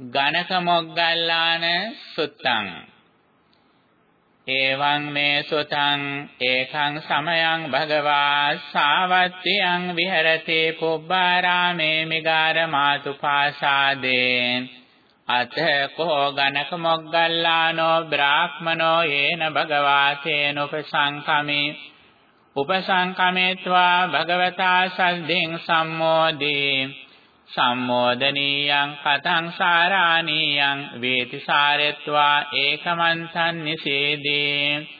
ගණක මොග්ගල්ලාන සුත්තං. එවං මේ සුතං ඒකං සමයං භගවා සාවත්තියං විහෙරති පුබ්බාරාමේ මිගාර මාතුපාසාදේ අත කෝ ගණක මොග්ගල්ලානෝ බ්‍රාහ්මනෝ යේන භගවා තේන උපසංකමේ උපසංකමේत्वा භගවතා සද්දෙන් සම්මෝදී. සම්මෝදනීයං කතං සාරාණීයං වේති සාරෙත්වා ඒකමන්තං නිසේදී.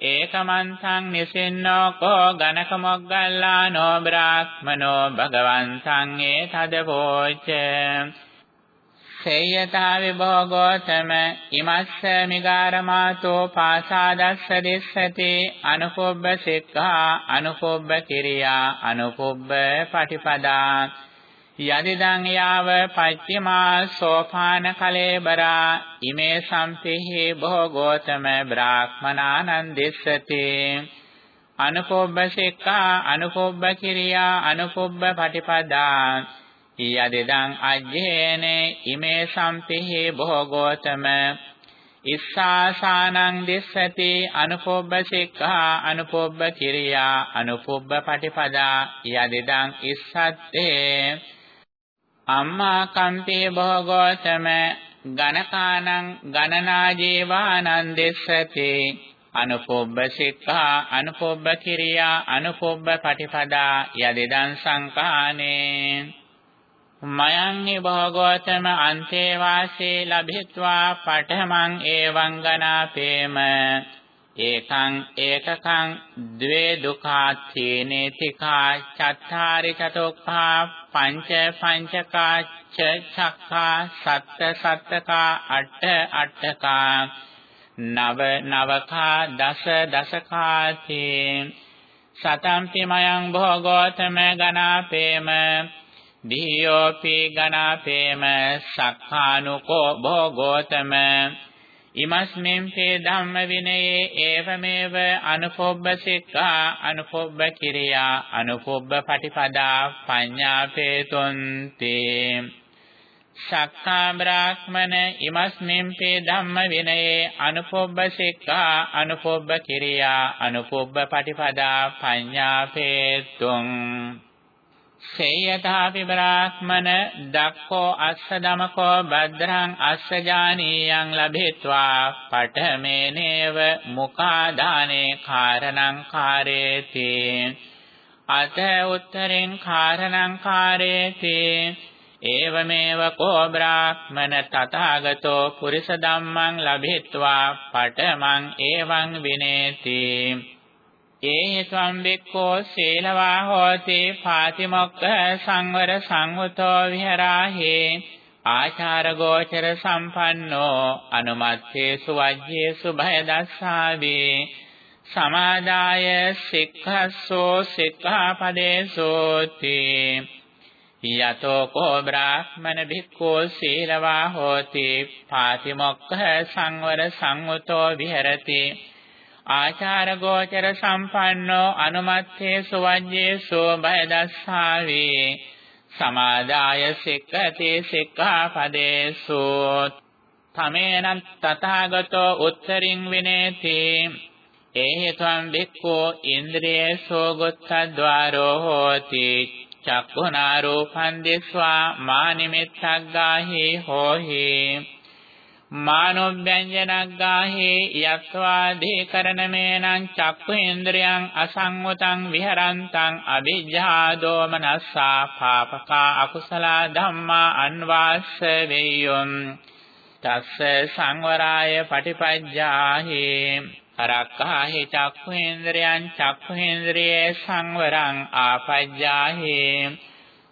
ඒකමන්තං නිසින්නෝ කෝ ගණක මොග්ගල්ලානෝ බ්‍රාහ්මනෝ භගවන්තං ඒතදවෝච සේයතා විභෝගෝතම ඉමස්ස මිගාරමාතෝ පාසාදස්ස දිස්සති අනුපොබ්බ සික්ඛා අනුපොබ්බ කිරියා අනුපොබ්බ පටිපදා. යදිදං යාව පච්චිමා සෝපාන කලේබරා ඉමේ සම්පිහි භෝගෝතම බ්‍රාහ්මනානන්දිස්සති. අනුපොබ්බ සික්ඛා අනුපොබ්බ කිරියා අනුපොබ්බ පටිපදා යදිදං අජ්ජේන ඉමේ සම්පිහි භෝගෝතම ඉස්සාසානං දිස්සති. අනුපොබ්බ සික්ඛා අනුපොබ්බ කිරියා අනුපොබ්බ පටිපදා යදිදං ඉස්සත්තේ. අම්මා කම්පේ භෝගෝතම ගණකානං ගණනා ජීවානන්දෙස්සති අනුපොබ්බ සික්ඛා අනුපොබ්බ කිරියා අනුපොබ්බ පටිපදා යදිදං සංකානේ මයං භෝගෝතම අන්තේ වාසේ ලබිත්වා පඨමං එවං ගනාපේම. ඒකං ඒකකං ද්වේ දුකාත්තේනේ තිකා චත්තාරි චතොක්ඛා පංච පංචකා ච චක්ඛා සත්ත සත්තකා අට්ඨ අට්ඨකා නව නවකා දස දසකාති සතම්පි මයං භෝගෝතම ගනාපේම දීයෝපි ගනාපේම සක්ඛානුකෝ භෝගෝතම ඉමස්මින් තේ ධම්ම විනයේ ඒවමේව අනුපොබ්බ සික්ඛා අනුපොබ්බ කිරියා අනුපොබ්බ පටිපදා පඤ්ඤාපේතුන්ති සක්ඛා බ්‍රාහ්මන ඉමස්මින් තේ ධම්ම විනයේ අනුපොබ්බ සික්ඛා අනුපොබ්බ කිරියා අනුපොබ්බ පටිපදා පඤ්ඤාපේතුං සේයතාපි බ්‍රාහ්මන දක්ඛෝ අස්ස දමකෝ භද්‍රං අස්ස ජානීයං ලබෙත්වා පඨමේනේව මුඛාදානේ කාරණං කාරේති. අත උත්තරින් කාරණං කාරේති. ඒවමේව කෝ බ්‍රාහ්මන තථාගතෝ පුරිස ධම්මං ලබෙත්වා පඨමං එවං විනේති. ඒ ත්වම් බික්ඛෝ සීලවා හෝති පාතිමොක්ඛ සංවර සංවතෝ විහරාහි ආචාර ගෝචර සම්පන්නෝ අනුමත්තේසු වජ්ජේසු භය දස්සාවේ සමාදාය සික්ඛස්සෝ සික්ඛාපදේසෝති යතෝ කෝ බ්‍රාහ්මන භික්ඛෝ සීලවා හෝති පාතිමොක්ඛ සංවර සංවතෝ විහෙරති ආචාර ගෝචර සම්පන්නෝ අනුමත්තේ සුවජ්ජේ සෝභය දස්සාවේ. සමාදාය සික්ඛති සික්ඛාපදේසු. තමේනං තථාගතෝ උත්තරින් විනේති. ඒහිතං වික්ඛෝ ඉන්ද්‍රියේසෝ ගොත්තද්වාරෝ හෝති. චක්ඛුනා රූපං දිස්වා මානිමිත්තක් ගාහි හෝහි. මානොබ්බ්‍යංජනග්ගාහි යක්වාදී කරණමේනං චක්ඛු ඉන්ද්‍රයන් අසංවතං විහරන්තං අවිජ්ජා දෝමනස්සා පාපකා අකුසල ධම්මා අන්වාස්ස වේයොම්. තස්ස සංවරාය පටිපජ්ජාහි අරක්ඛාහි චක්ඛු ඉන්ද්‍රයන් චක්ඛු ඉන්ද්‍රියේ සංවරං ආපජ්ජාහි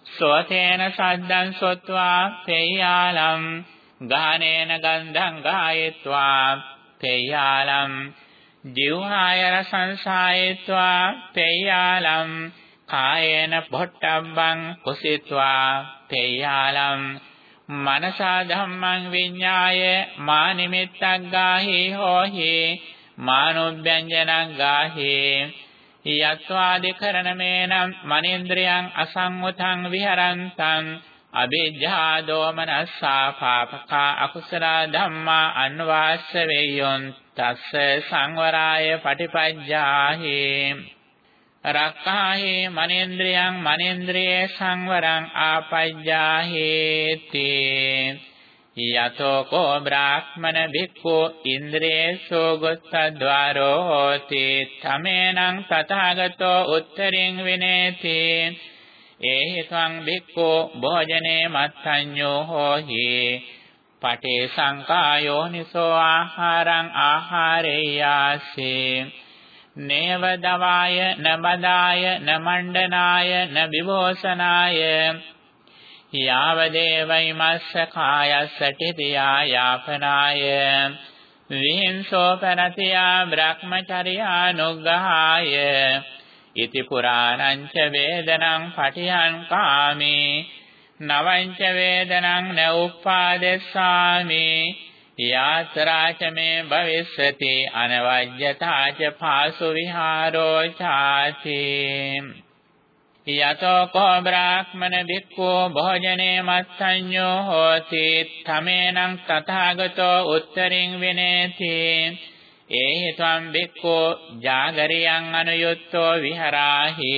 සෝතේන සද්දං සොත්වා පේයාලම් ගානේන ගන්ධං ගායත්වා තේයාලම්. ජීවහාය රසංසායත්වා තේයාලම්. කායේන පොට්ටබ්බං කුසිත්වා තේයාලම්. මනසා ධම්මං විඤ්ඤාය මා නිමිත්තක් ගාහි හෝහි මානොබ්බ්‍යංජනං ගාහි. යත්වාදි කරණමේනම් මනේන්ද්‍රයන් අසංවතං විහරන්තං. අවිජ්ජා දෝමනස්සා පාපකා අකුසල ධම්මා අන්වාස්ස වේයොන් තස්ස සංවරාය පටිපජ්ජාහි රක්ඛාහි මනේන්ද්‍රයන් මනේන්ද්‍රයේ සංවරං ආපජ්ජාහේති. යතෝ කෝ බ්‍රාහ්මන භික්ඛු ඉන්ද්‍රේසු ගොස්සද්වාරෝ හෝති. තමේනං තථාගතෝ උත්තරින් විනේති. ඒහි සං භික්ඛු භෝජනේ මත්සඤ්ඤෝ හෝහි පටේ සංකායෝ නිසෝ ආහාරං ආහාරේයාසේ නේව දවාය නබදාය නමණ්ඩනාය නබිවෝසනාය යාවදේවයිමස්ස කායස්ස ටිතියා යාපනාය. විහිංසෝ පරතියා බ්‍රහ්මචර්යා නුග්ගහාය ඉති පුරාණං ච වේදනං පටියං කාමේ නවං ච වේදනං න උප්පාදෙස්සාමි යාත්‍රාච මේ භවිස්සති අනවජ්‍යතාච පාසු විහාරෝ ചാති යතෝ කෝ බ්‍රාහ්මන භික්ඛෝ භෝජනේ මත්සඤ්ඤෝ හෝති තමේනං තථාගතෝ උත්තරින් විනේති ඒහි ත්වම් බික්ඛෝ ජාගරියං අනුයුත්තෝ විහරාහි.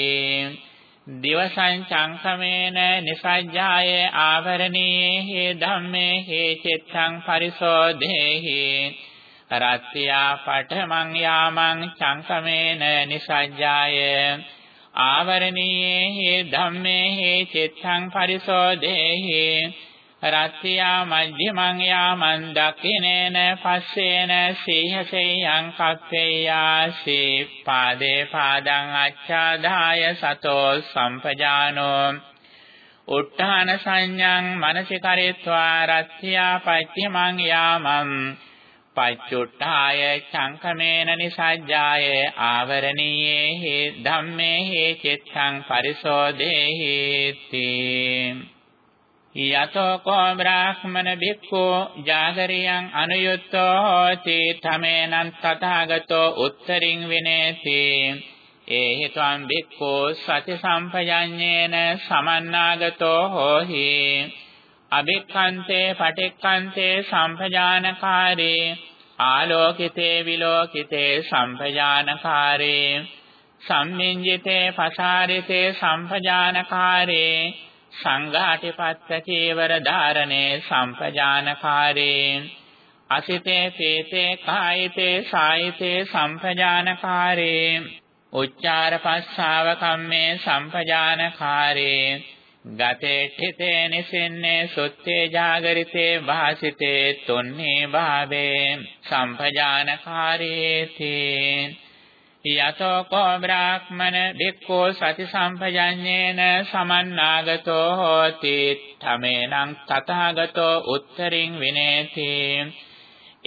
දිවසං චංකමේන නිසජ්ජාය ආවරණීහි ධම්මේ හේ චිත්තං පරිසෝධේහි. රත්ත්‍යා පඨමං යාමං චංකමේන නිසජ්ජාය ආවරණීහි ධම්මේ හේ චිත්තං පරිසෝධේහි. රත්ත්‍යා මජ්ජිමං යාමන් දක්ඛිනේන පස්සේන සීහසෙයං කප්පේයාසී පාදේ පාදං අච්ඡාදාය සතෝ සම්පජානෝ උත්තාන සංඥං මනසිකරෙත්වා රත්ත්‍යා පච්චිමං යාමම් පච්චුට්ඨාය චංකමේන නිසජ්ජාය ආවරණීයේ හේ ධම්මේ හේ චිත්තං පරිසෝදේහි තී යතෝ කෝ බ්‍රාහ්මන භික්ඛෝ ජාගරියං අනුයුත්තෝ හෝති තමේනං තථාගතෝ උත්තරින් විනේති. ඒහි ත්වං භික්ඛෝ සති සම්පජඤ්ඤේන සමන්නාගතෝ හෝහි. අභික්ඛන්තේ පටික්ඛන්තේ සම්පජානකාරේ. ආලෝකිතේ විලෝකිතේ සම්පජානකාරේ. සම්මිඤ්ජිතේ පසාරිතේ සම්පජානකාරේ. සංඝාටිපත්ත චේවර ධාරණේ සම්පජානකාරේ අසිතේ පේතේ කායිතේ සායිතේ සම්පජානකාරේ උච්චාර පස්සාව කම්මේ සම්පජානකාරේ ගතේ ඨිතේ නිසින්නේ සුත්තේ ජාගරිතේ වාසිතේ තුන්නේ භාවේ සම්පජානකාරේති යතෝ කෝ බ්‍රාහ්මන භික්ඛෝ සති සම්පජඤ්ඤේන සමන්නාගතෝ හෝති. තමේනං තථාගතෝ උත්තරින් විනේති.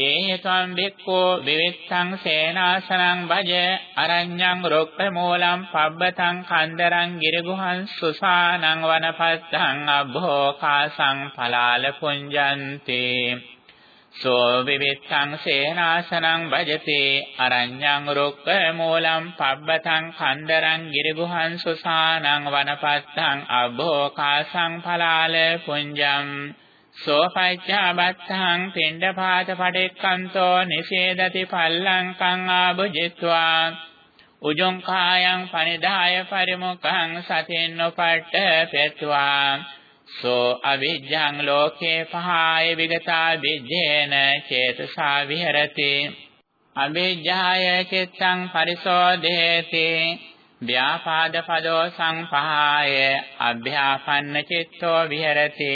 ඒහතං භික්ඛෝ විවිත්තං සේනාසනං භජ අරඤ්ඤං රොක්ඛමූලං පබ්බතං කන්දරං ගිරගුහං සුසානං වනපත්තං අභෝකාසං පලාල පුඤ්ජන්තේ. සෝ විවිත්තං සේනාසනං භජති අරඤ්ඤං රුක්ක මූලං පබ්බතං කන්දරං ගිරිගුහං සුසානං වනපත්තං අභෝකාසං පලාල පුඤ්ජං සෝපච්චාබත්තං පිණ්ඩපාත පඩෙක්කන්තෝ නිසේදති පල්ලංකං ආභුජිත්වා උජුං කායං පනිදාය පරිමුඛං සතින් උපට්ඨ පෙත්වා සෝ අවිජ්ජං ලෝකේ පහාය විගතා විජ්ජේන චේතසා විහෙරති. අවිජ්ජාය චිත්තං පරිසෝදේති. ව්‍යාපාද පදෝ සංපහාය අභ්‍යාපන්න චිත්තෝ විහෙරති.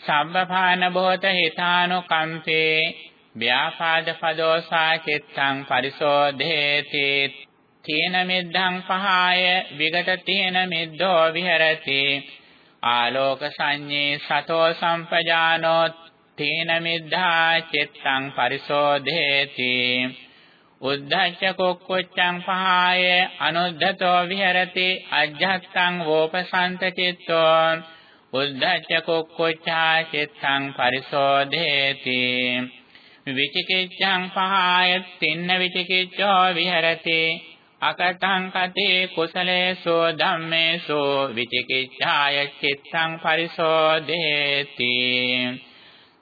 සම්බපාන බෝත හිතානුකම්පේ ව්‍යාපාද පදෝ සා චිත්තං පරිසෝදේති. තීන මිද්ධං පහාය විගත තීන මිද්ධෝ විහෙරති. ආලෝක සංඤේ සතෝ සම්පජානෝ තේන මිද්ධා චිත්තං පරිසෝධේති. උද්ධච්ච කුක්කුච්ඡං පහාය අනුද්ධතෝ විහෙරති අජ්ජත්තං වෝපසන්ත චිත්තෝ. උද්ධච්ච කුක්කුච්ඡා චිත්තං පරිසෝධේති. විචිකිච්ඡං පහාය තින්න විචිකිච්ඡෝ විහෙරති අකටං කතේ කුසලේසෝ ධම්මේසෝ විචිකිච්ඡාය චිත්තං පරිසෝදේති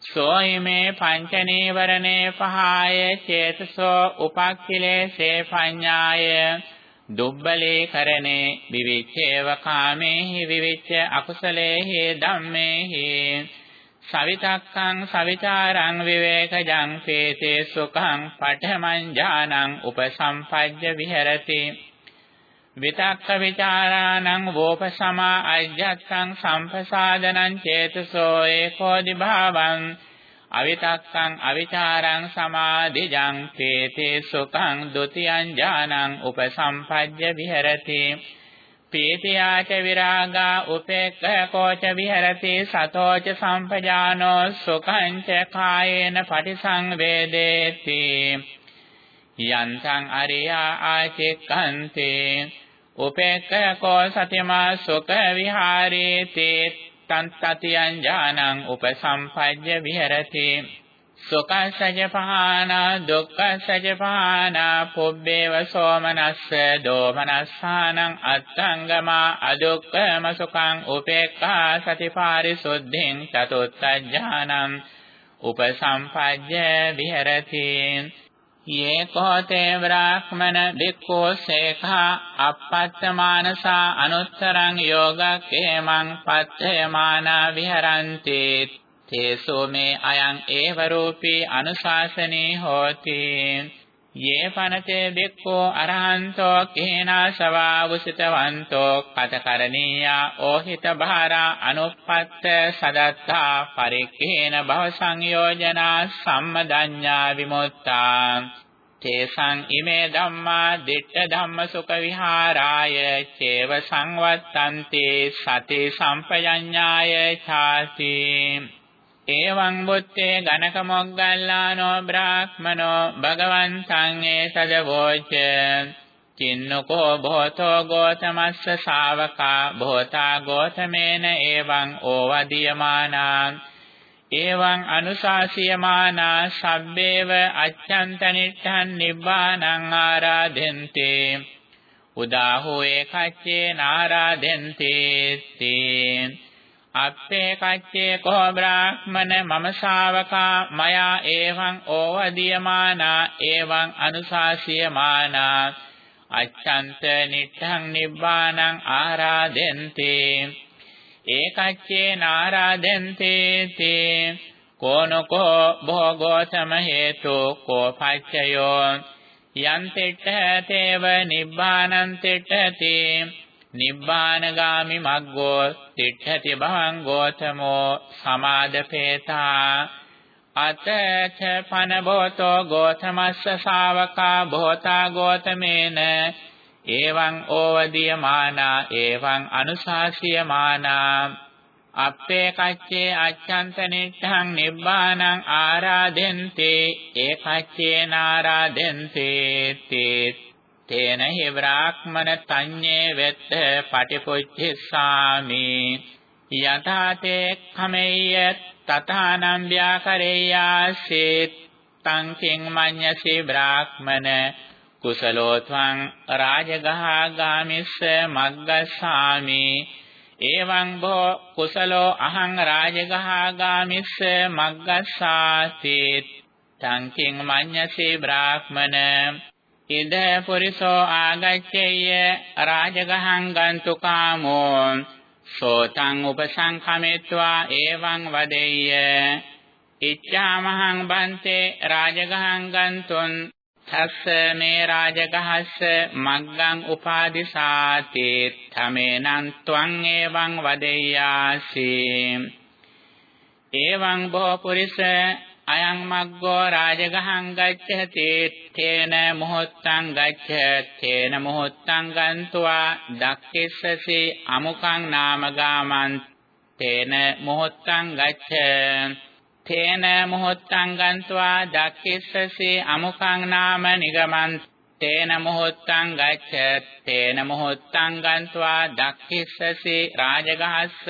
සෝයිමේ පංච නීවරණේ පහය චේතසෝ උපක්ඛිලේසේ පඤ්ඤාය. දුබ්බලේ කරනේ විවිච්ඡේව කාමේහි විවිච්ඡ අකුසලේහි ධම්මේහි. සවිතක්කං සවිචාරං විවේකජං පේතේ සුඛං පඨමං ඥානං උපසම්පජ්ජ විහෙරති. විතක්ක විචාරාණං වෝපසමා අජ්ජත්තං සම්පසාදනං චේතසෝ ඒකෝදි භාවං අවිතක්කං අවිචාරං සමාධිජං පේතේ සුඛං ဒ ුතියං ඥානං උපසම්පජ්ජ විහෙරති. පීතියාච විරාගා උපේක්ඛකෝච විහෙරති සතෝච සම්පජානෝ සුඛං ච කායේන පටිසංවේදේති යන්තං අරියා ආචෙක්ඛන්තේ උපේක්ඛකෝ සතිමා සුඛ විහාරේති තං තතියං ඥානං උපසම්පජ්ජ විහෙරති සුඛසජ පහානා දුක්ඛසජ පහානා පුබ්බේව සෝමනස්ස දෝමනස්සානං අත්තංගමා අදුක්ඛම සුඛං උපේක්ඛා සතිපාරිසුද්ධින් චතුත්ථඥානං උපසම්පජ්ජ විහෙරති. යේ කෝතේ බ්‍රාහ්මන බික්ඛෝ සේඛා අපත්තමානසා අනුත්තරං යෝගක්ඛේමං පත්තයමානා විහරಂತಿ තේසෝ මේ අයං ඒව රූපී අනුශාසනේ හෝති. යේ පනතේ බික්ඛෝ අරහන්තෝ කේනා සවාවුසිතවන්තෝ කතකරණීයා ඕහිත බහාරා අනුප්පත්ත සදත්තා පරික්ඛේන භව සංයෝජනා සම්මදඤ්ඤා විමුක්තා. තේසං ඉමේ ධම්මා දිට්ඨ ධම්ම සුඛ විහාරාය චේව සංවත්තන්ති සති සම්පයඤ්ඤාය ඡාති. එවං බුත්තේ ගණක මොග්ගල්ලානෝ බ්‍රාහ්මනෝ භගවන්තං ඒතදවෝච කින්නකෝ භෝතෝ ගෝතමස්ස ශාවකා භෝතා ගෝතමේන එවං ඕවදීයමානා එවං අනුශාසියමානා සබ්බේව අච්ඡන්තනිට්ඨන් නිබ්බානං ආරාධෙන්තේ උදාහෝ ඒකච්චේ නාරාධෙන්තේ තේ අත්තේ කච්චේ කෝ බ්‍රාහ්මන මම ශාවකා මයා එවං ඕවදීයමානා එවං අනුශාසියමානා. අච්ඡන්ත නිට්ඨං නිබ්බානං ආරාදෙන්ති ඒකච්චේ නාරාදෙන්ති තේ. කෝනකෝ භෝගෝතම හේතු කෝ පච්චයෝ. යන් තිට්ඨ තේව නිබ්බානං තිට්ඨති නිබ්බානගාමි මග්ගෝ තිට්ඨති භවං ගෝතමෝ සමාදපේතා අතච පන බෝතෝ ගෝතමස්ස ශාවකා භෝතා ගෝතමේන එවං ඕවදීයමානා එවං අනුශාසියමානා අප්පේ කච්චේ අච්ඡන්ත නිට්ඨං නිබ්බානං ආරාදෙන්තේ ඒකච්චේ නාරාදෙන්තේ තේ තේන හි බ්‍රාහ්මන තඤ්ඤේ වෙත්ත පටිපොච්චිස්සාමි. යථාතේ කමෙය්‍ය තථානම් ව්‍යාකරේයාසේත් තං කිං මඤ්ඤසි බ්‍රාහ්මන කුසලෝ ත්වං රාජගහා ගාමිස්ස මග්ගස්සාමි. එවං භෝ කුසලෝ අහං රාජගහා ගාමිස්ස මග්ගස්සාති තං කිං මඤ්ඤසි බ්‍රාහ්මන ඉද පුරිසෝ ආගච්ඡේය රාජගහං ගන්තු කාමෝ සෝතං උපසංඛමෙත්වා එවං වදෙය්‍ය ඉච්ඡාමහං බන්තේ රාජගහං ගන්තුන් තස්ස මේ රාජගහස්ස මග්ගං උපාදිසාති තමේනං ත්වං එවං වදෙය්‍යාසි. එවං බෝ පුරිස අයං මග්ගෝ රාජගහං ගච්ඡති තේන මොහොත්තං ගච්ඡතේන මොහොත්තං ගන්්වා දක්ඛිස්සසි අමුකං නාමගාමං තේන මොහොත්තං ගච්ඡ තේන මොහොත්තං ගන්්වා දක්ඛිස්සසි අමුකං නාම නිගමං තේන මොහොත්තං ගච්ඡ තේන මොහොත්තං ගන්්වා දක්ඛිස්සසි රාජගහස්ස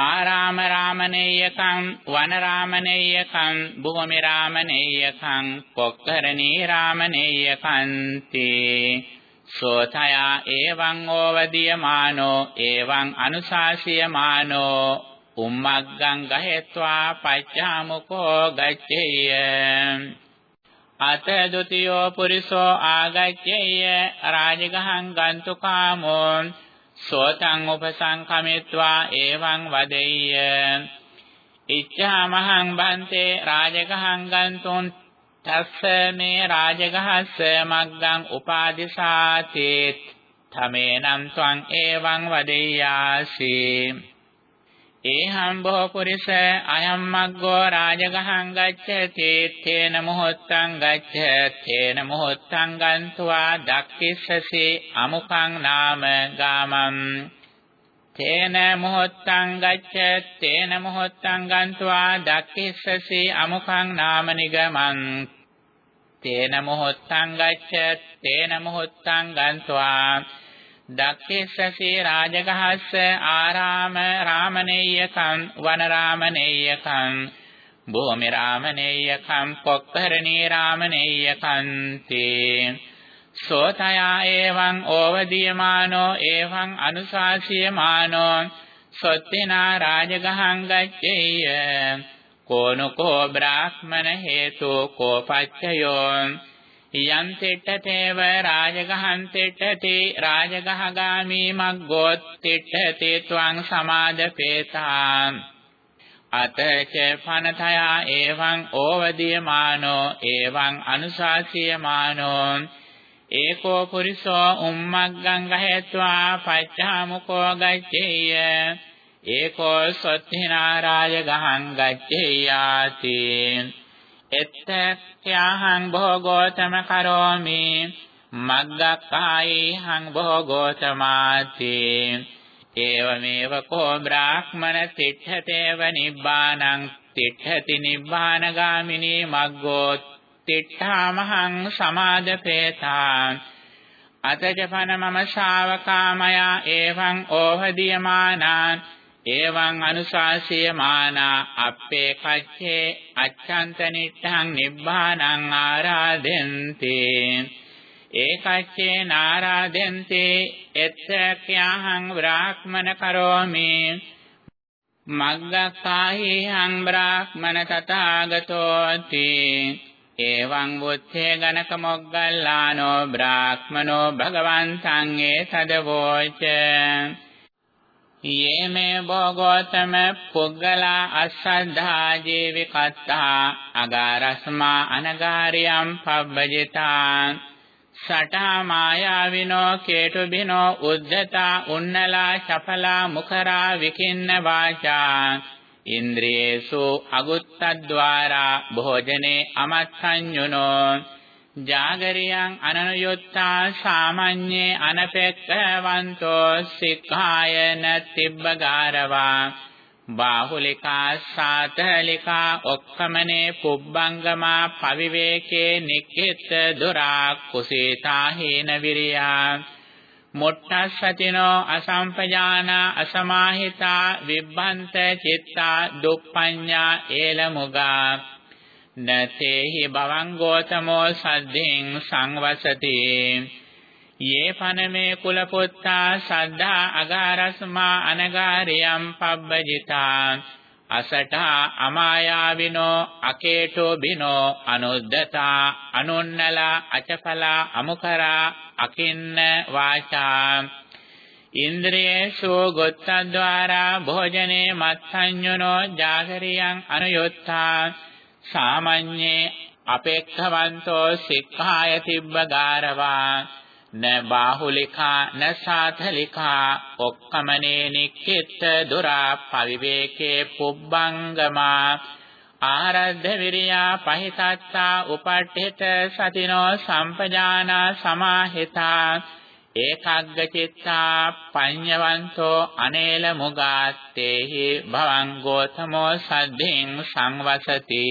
ආරාම රාමනේයකං වන රාමනේයකං භූමි රාමනේයකං පොක්කරණී රාමනේයකං තේ සෝතයා එවං ඕවදීයමානෝ එවං අනුශාසියමානෝ උම්මග්ගං ගහෙත්වා පච්චාමුකෝ ගච්ඡේය. අත ဒ ුතියෝ පුරිසෝ ආගච්ඡේය. රාජගහං ගන්තු කාමෝ සෝතං උපසංකමිත්වා එවං වදෙය්‍ය. ඉච්ඡාමහං බන්තේ රාජගහං ගන්තුන්. තස්ස මේ රාජගහස්ස මග්ගං උපාදිසාති තමේනම් ත්වං එවං වදෙය්‍යාසි. ඒහම් බෝ පුරිස අයම් මග්ගෝ රාජගහං ගච්ඡති තේන මොහොත්තං ගච්ඡතේන මොහොත්තං ගන්්වා දක්ඛිස්සසි අමුකං නාම ගාමං. තේන මොහොත්තං ගච්ඡ තේන මොහොත්තං ගන්්වා දක්ඛිස්සසි අමුඛං නාම නිගමං. තේන මොහොත්තං ගච්ඡ තේන මොහොත්තං ගන්්වා දක්ඛිස්සසි රාජගහස්ස ආරාම රාමනේයකං වනරාමනේයකං භූමි රාමනේයකං පොක්කරණී රාමනේයකං තේ සෝතයා එවං ඕවදීයමානෝ එවං අනුශාසියමානෝ සොත්තිනා රාජගහං ගච්ඡේය කෝනකෝ බ්‍රාහ්මන හේතු කෝපච්චයෝ යම් තිට්ඨතේව රාජගහං තිට්ඨති රාජගහගාමි මග්ගෝ තිට්ඨති ත්වං සමාදපේතා අතච පනතයා එවං ඕවදීයමානෝ එවං අනුශාසියමානෝ ඒකෝ පුරිසෝ උම්මග්ගං ගහෙත්වා පච්චාමුකෝ ගච්ඡේය ඒකෝ සොත්තිනාරාය ගහං ගච්ඡේයාති එත්තක්ඛ්‍යාහං භෝගෝතම කරෝමි මග්ගක්ඛායිහං භෝගෝතමාති. ඒවමේව කෝ බ්‍රාහ්මන තිට්ඨතේව නිබ්බානං තිට්ඨති නිබ්බානගාමිනී මග්ගෝ තිට්ඨාමහං සමාදපේතා අතජපන මම ශාවකාමයා එවං ඕහදීයමානාන් එවං අනුශාසීයමානා අප්පේ කච්චේ අච්ඡන්ත නිට්ඨං නිබ්බානං ආරාදෙන්ති ඒකච්චේ නාරාදෙන්ති එත්තක්ඛ්‍යාහං බ්‍රාහ්මන කරෝමි. මග්ගකාහීහං බ්‍රාහ්මන තථාගතෝති. එවං වුත්තේ ගණක මොග්ගල්ලානෝ බ්‍රාහ්මනෝ භගවන්තං ඒතදවෝච යේමේ භෝගෝතම පුග්ගලා අස්සද්ධා ජීවිකත්තා අගාරස්මා අනගාරියම් පබ්බජිතා සටා මායාවිනෝ කේතුබිනෝ උද්දතා උන්නලා චපලා මුඛරා විකින්න වාචා ඉන්ද්‍රියේසු අගුත්තද්්වාරා භෝජනේ අමත්සඤ්ඤුනෝ ජාගරියං අනනුයුත්තා සාමඤ්ඤේ අනපෙක්ඛවන්තෝ සික්ඛායන තිබ්බගාරවා බාහුලිකා සාතලිකා ඔක්කමනේ පුබ්බංගමා පවිවේකේ නික්කිත දුරා කුසීතා හේන විරියා මොට්ටස්සතිනෝ අසම්පජානා අසමාහිතා විබ්බන්ත චිත්තා දුප්පඤ්ඤා ඒලමුගා නතේහි භවං ගෝතමෝ සද්ධින් සංවසති. යේ පනමේ කුල පුත්තා සද්ධා අගාරස්මා අනගාරියම් පබ්බජිතා. අසටා අමායාවිනෝ අකේටෝ බිනෝ අනුද්දතා අනුන්නලා අචපලා අමුකරා අකින්න වාචා. ඉන්ද්‍රියේසු ගොත්තද්වාරා භෝජනේ මත්සඤ්ඤුනෝ ජාගරියං අනුයොත්තා. සාමඤ්ඤේ අපේක්ඛවන්තෝ සික්ඛාය තිබ්බගාරවා න බාහුලිකා න සාතලිකා ඔක්කමනේ නික්කිට දුරා පවිවේකේ පුබ්බංගමා. ආරද්ධ විරියා පහිතත්තා උපට්ඨිත සතිනෝ සම්පජානා සමාහිතා. ඒකග්ග චිත්තා පඤ්ඤවන්තෝ අනේල මුගාත්තේහි භවං ගෝතමෝ සද්ධින් සංවසති.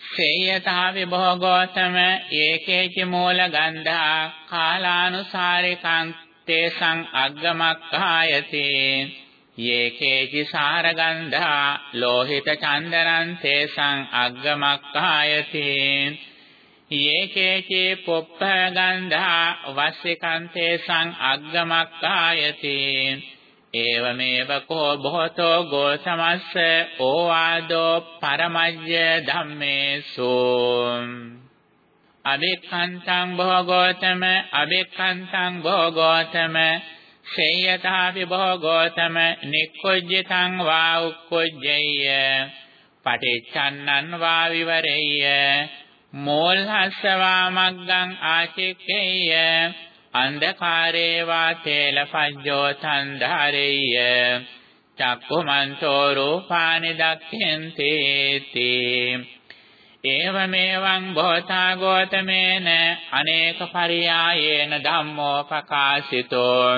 සේයතා විභෝගෝතම ඒකේච මූල ගන්ධා කාලානුසාරිකං තේසං අග්ගමක්ඛායති. යේකේචි සාරගන්ධා ලෝහිත චන්දනං තේසං අග්ගමක්ඛායති. යේකේචේ පොප්ප ගන්ධා වස්සිකන්තේ සං අග්ගමක්ඛායති. ඒවමේව කෝ බොහෝතෝ ගෝසමස්ස ඕවාදෝ පරමජ්‍ය ධම්මේසු. අබික්ඛන්තං භෝගෝතම අබික්ඛන්තං භෝගෝතම සේයතාපි භෝගෝතම නික්කොජ්ජතං වා උක්කොජ්ජේය පටිච්චන්නං වා විවරෙය්‍ය මෝල්හස්සවා මග්ගං ආචික්කේය අන්ධකාරේ වා තේලපඤ්ඤෝ තන්ධාරෙය්‍ය චක්කුමන්තෝ රූපානි දක්ඛෙන්ති ඒවමෙවං භෝතා ගෝතමේන අනේක පරියායේන ධම්මෝ පකාශිතෝ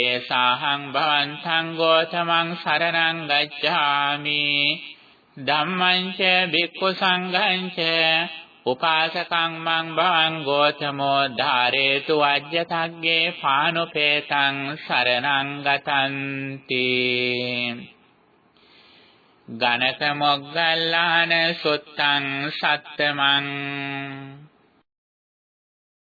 ඒසාහං භවන්තං ගෝතමං සරණං ගච්ඡාමි. ධම්මං ච බික්ඛු සංඝං ච උපාසකං මං භවං ගෝතමෝ ධාරේතු අජ්ජතග්ගේ පානුපේතං සරණං ගතන්ති ගණක මොග්ගල්ලාන සුත්තං සත්තමං।